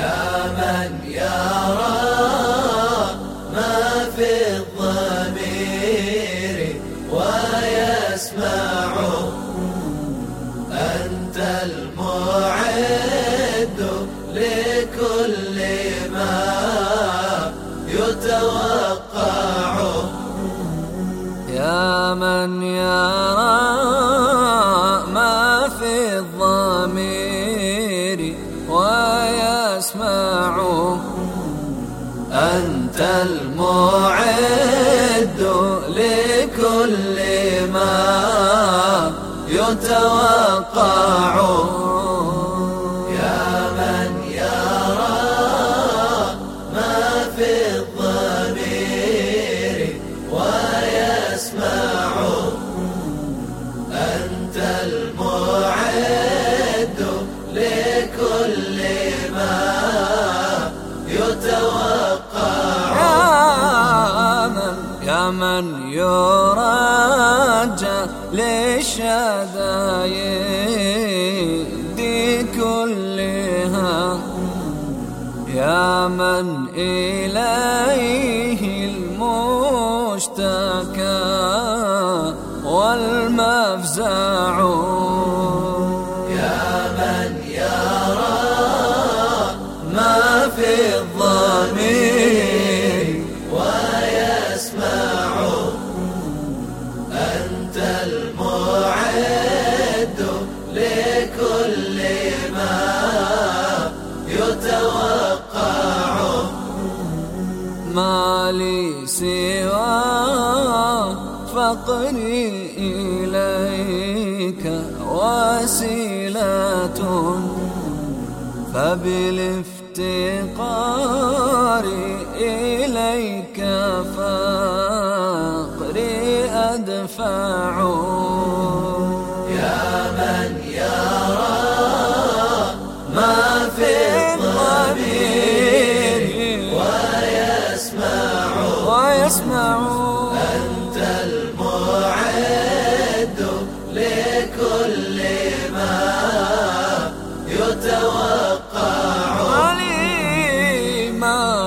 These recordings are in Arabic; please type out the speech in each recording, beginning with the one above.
يا من يرى ما في الضمير ويسمع أنت المعد لكل ما يتوقع. يا من يرى لكل ما يتوقع. من يرجى للشدايد كلها يا من إليه المشتكى والمفزع. لي سوى فقري إليك وسيلة فبالافتقار إليك فقري أدفع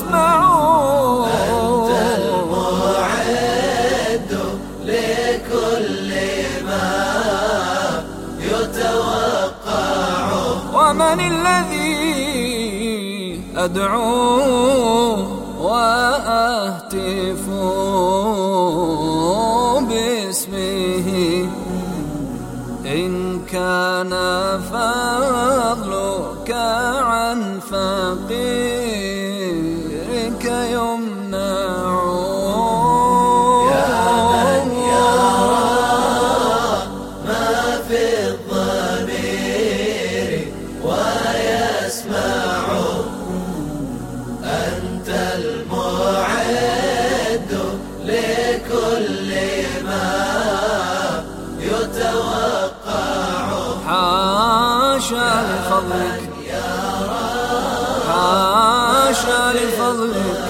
فأيوبا ومن الذي أدعوه وأهتف باسمه إن كان فضلك عن فقيرك حاشا لفضلك حاشا لفضلك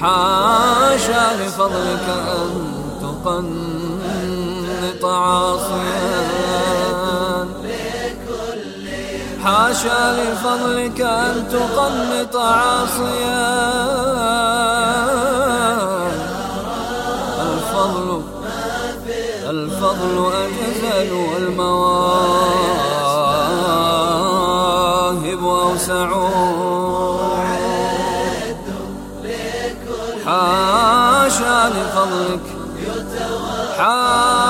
حاشا لفضلك أن تقنط عاصيا. حاشا لفضلك أن تقنط عاصيا. الفضل الفضل أجزل والمواهب سعود حاشا لفضلك. حاشا